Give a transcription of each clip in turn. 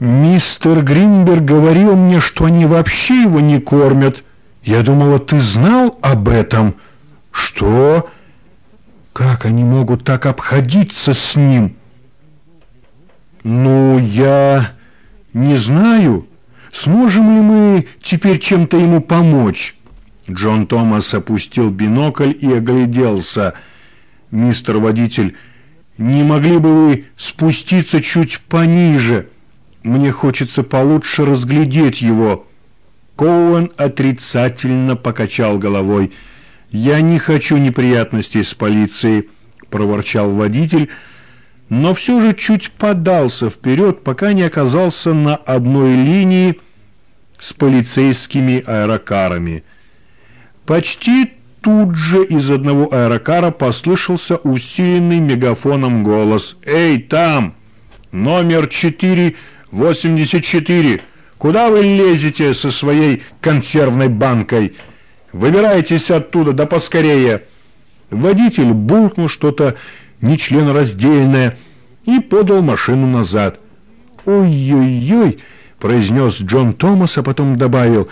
Мистер Гринберг говорил мне, что они вообще его не кормят. Я думала, ты знал об этом. Что? Как они могут так обходиться с ним? Ну, я не знаю. Сможем ли мы теперь чем-то ему помочь? Джон Томас опустил бинокль и огляделся. Мистер водитель, не могли бы вы спуститься чуть пониже? Мне хочется получше разглядеть его. Коуэн отрицательно покачал головой. «Я не хочу неприятностей с полицией», — проворчал водитель, но все же чуть подался вперед, пока не оказался на одной линии с полицейскими аэрокарами. Почти тут же из одного аэрокара послышался усиленный мегафоном голос. «Эй, там! Номер 484! Куда вы лезете со своей консервной банкой? Выбирайтесь оттуда, да поскорее!» Водитель булкнул что-то нечленораздельное и подал машину назад. «Ой-ой-ой!» — произнес Джон Томас, а потом добавил.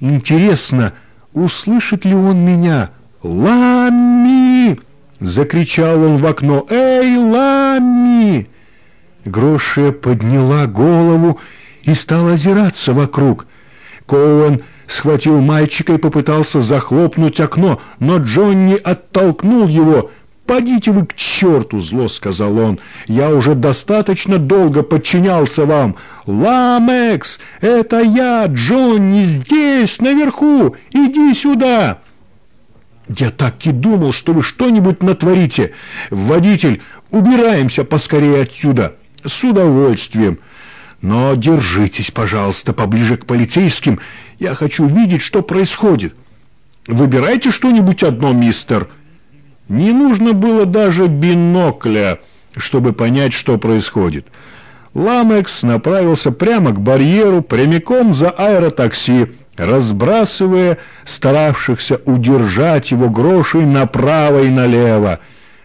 «Интересно, услышит ли он меня?» «Ламми!» — закричал он в окно. «Эй, Ламми!» Грошия подняла голову и стала озираться вокруг. Коуэн схватил мальчика и попытался захлопнуть окно, но Джонни оттолкнул его. «Подите вы к черту!» — зло сказал он. «Я уже достаточно долго подчинялся вам. Ламекс, это я, Джонни, здесь, наверху! Иди сюда!» «Я так и думал, что вы что-нибудь натворите. Водитель, убираемся поскорее отсюда!» «С удовольствием!» «Но держитесь, пожалуйста, поближе к полицейским. Я хочу видеть, что происходит. Выбирайте что-нибудь одно, мистер». Не нужно было даже бинокля, чтобы понять, что происходит. Ламекс направился прямо к барьеру, прямиком за аэротакси, разбрасывая старавшихся удержать его гроши направо и налево.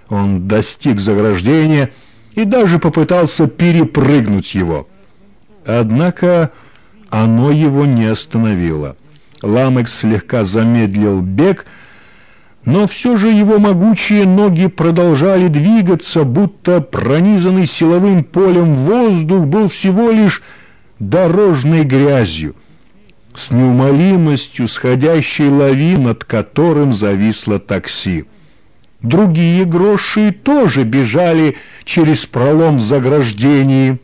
Он достиг заграждения и даже попытался перепрыгнуть его. Однако оно его не остановило. Ламекс слегка замедлил бег, но все же его могучие ноги продолжали двигаться, будто пронизанный силовым полем воздух был всего лишь дорожной грязью, с неумолимостью сходящей лавин, над которым зависло такси. Другие гроши тоже бежали через пролом в заграждении.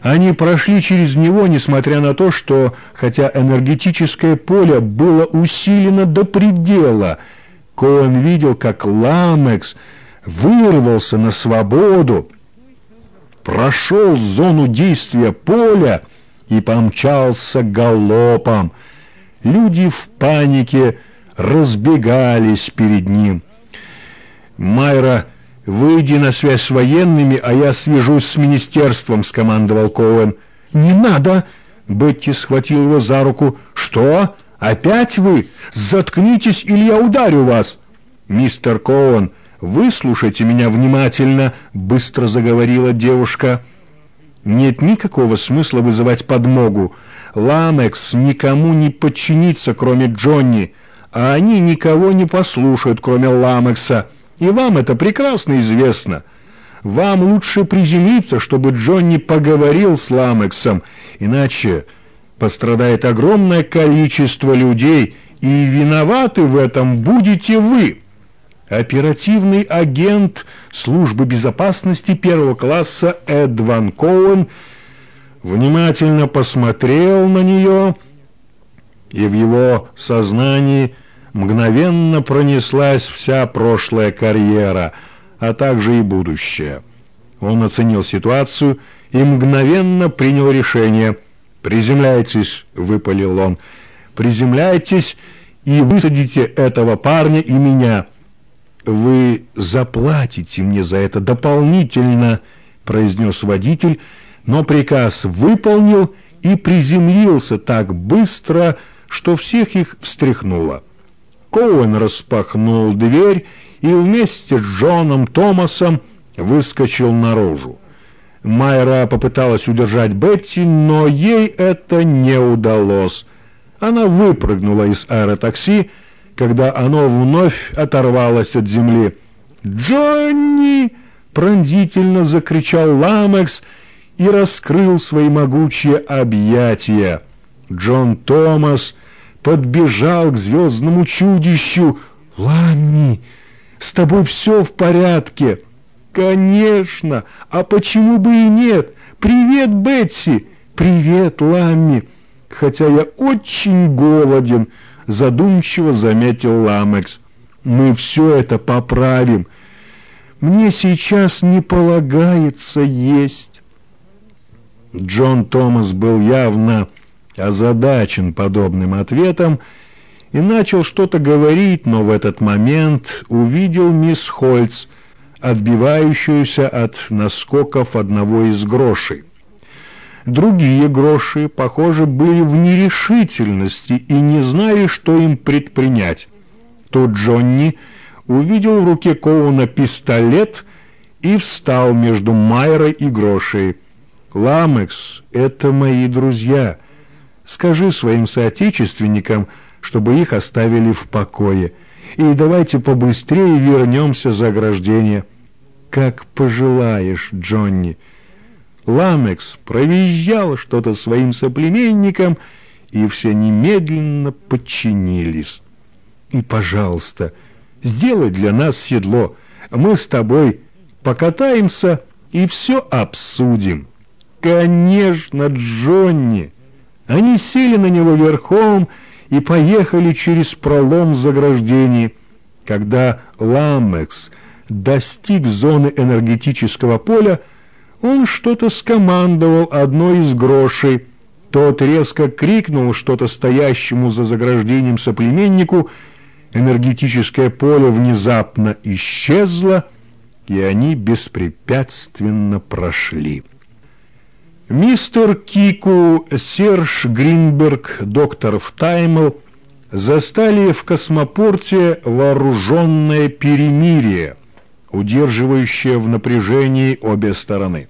Они прошли через него, несмотря на то, что, хотя энергетическое поле было усилено до предела, Коэн видел, как Ламекс вырвался на свободу, прошел зону действия поля и помчался галопом. Люди в панике разбегались перед ним. Майра «Выйди на связь с военными, а я свяжусь с министерством», — скомандовал Коуэн. «Не надо!» — Бетти схватил его за руку. «Что? Опять вы? Заткнитесь, или я ударю вас!» «Мистер Коуэн, выслушайте меня внимательно», — быстро заговорила девушка. «Нет никакого смысла вызывать подмогу. Ламекс никому не подчинится, кроме Джонни, а они никого не послушают, кроме Ламекса». И вам это прекрасно известно. Вам лучше приземлиться, чтобы Джонни поговорил с Ламексом, иначе пострадает огромное количество людей, и виноваты в этом будете вы. Оперативный агент службы безопасности первого класса Эд Ван Коуэн внимательно посмотрел на нее, и в его сознании – мгновенно пронеслась вся прошлая карьера, а также и будущее. Он оценил ситуацию и мгновенно принял решение. «Приземляйтесь», — выпалил он, — «приземляйтесь и высадите этого парня и меня». «Вы заплатите мне за это дополнительно», — произнес водитель, но приказ выполнил и приземлился так быстро, что всех их встряхнуло. Коуэн распахнул дверь и вместе с Джоном Томасом выскочил наружу. Майра попыталась удержать Бетти, но ей это не удалось. Она выпрыгнула из аэротакси, когда оно вновь оторвалось от земли. «Джонни!» — пронзительно закричал Ламекс и раскрыл свои могучие объятия. Джон Томас подбежал к звездному чудищу. «Ламми, с тобой все в порядке?» «Конечно! А почему бы и нет? Привет, Бетси!» «Привет, Ламми!» «Хотя я очень голоден», — задумчиво заметил Ламекс. «Мы все это поправим. Мне сейчас не полагается есть». Джон Томас был явно озадачен подобным ответом и начал что-то говорить, но в этот момент увидел мисс Хольц, отбивающуюся от наскоков одного из грошей. Другие гроши, похоже, были в нерешительности и не знали, что им предпринять. Тут Джонни увидел в руке Коуна пистолет и встал между Майрой и грошей. «Ламекс, это мои друзья. Скажи своим соотечественникам, чтобы их оставили в покое. И давайте побыстрее вернемся за ограждение». «Как пожелаешь, Джонни». Ламекс провизжал что-то своим соплеменникам, и все немедленно подчинились. «И, пожалуйста, сделай для нас седло. Мы с тобой покатаемся и все обсудим». «Конечно, Джонни!» Они сели на него верхом и поехали через пролом заграждений. Когда Ламекс достиг зоны энергетического поля, он что-то скомандовал одной из грошей. Тот резко крикнул что-то стоящему за заграждением соплеменнику. Энергетическое поле внезапно исчезло, и они беспрепятственно прошли. Мистер Кику, Серж Гринберг, доктор Таймл застали в космопорте вооруженное перемирие удерживающее в напряжении обе стороны.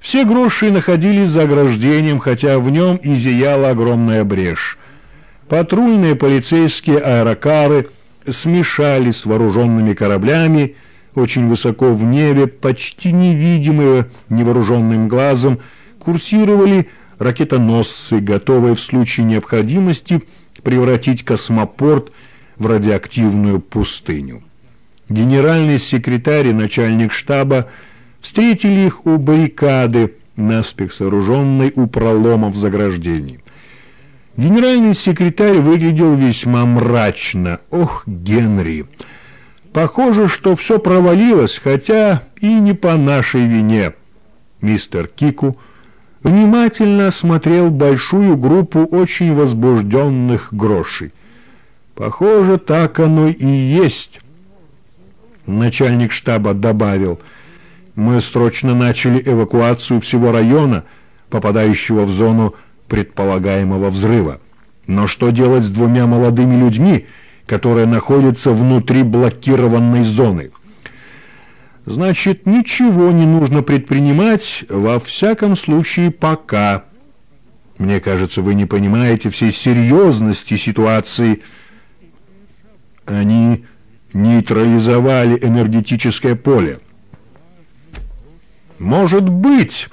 Все гроши находились за ограждением, хотя в нем и зияла огромная брешь. Патрульные полицейские аэрокары смешались с вооруженными кораблями, очень высоко в небе, почти невидимые невооруженным глазом, курсировали ракетоносцы, готовые в случае необходимости превратить космопорт в радиоактивную пустыню. Генеральный секретарь и начальник штаба встретили их у баррикады, наспех сооруженной у проломов заграждений. Генеральный секретарь выглядел весьма мрачно. Ох, Генри! Похоже, что все провалилось, хотя и не по нашей вине. Мистер Кику внимательно осмотрел большую группу очень возбужденных грошей. Похоже, так оно и есть. Начальник штаба добавил, мы срочно начали эвакуацию всего района, попадающего в зону предполагаемого взрыва. Но что делать с двумя молодыми людьми, которые находятся внутри блокированной зоны? Значит, ничего не нужно предпринимать, во всяком случае, пока. Мне кажется, вы не понимаете всей серьезности ситуации. Они нейтрализовали энергетическое поле. Может быть,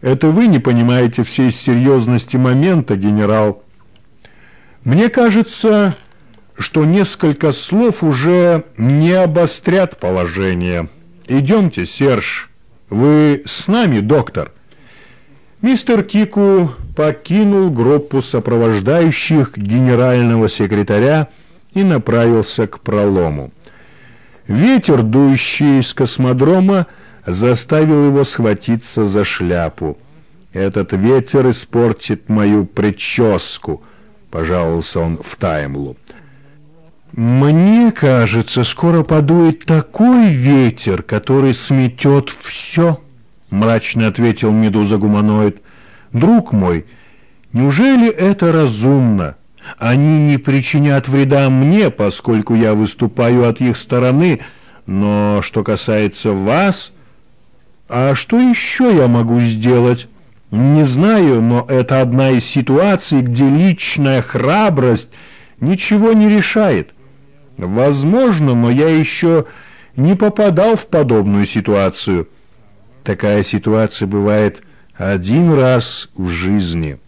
это вы не понимаете всей серьезности момента, генерал. Мне кажется, что несколько слов уже не обострят положение. Идемте, Серж. Вы с нами, доктор? Мистер Кику покинул группу сопровождающих генерального секретаря и направился к пролому. Ветер, дующий из космодрома, заставил его схватиться за шляпу. «Этот ветер испортит мою прическу», — пожаловался он в Таймлу. «Мне кажется, скоро подует такой ветер, который сметет все», — мрачно ответил медуза-гуманоид. «Друг мой, неужели это разумно?» Они не причинят вреда мне, поскольку я выступаю от их стороны, но что касается вас, А что еще я могу сделать? Не знаю, но это одна из ситуаций, где личная храбрость ничего не решает. Возможно, но я еще не попадал в подобную ситуацию. Такая ситуация бывает один раз в жизни».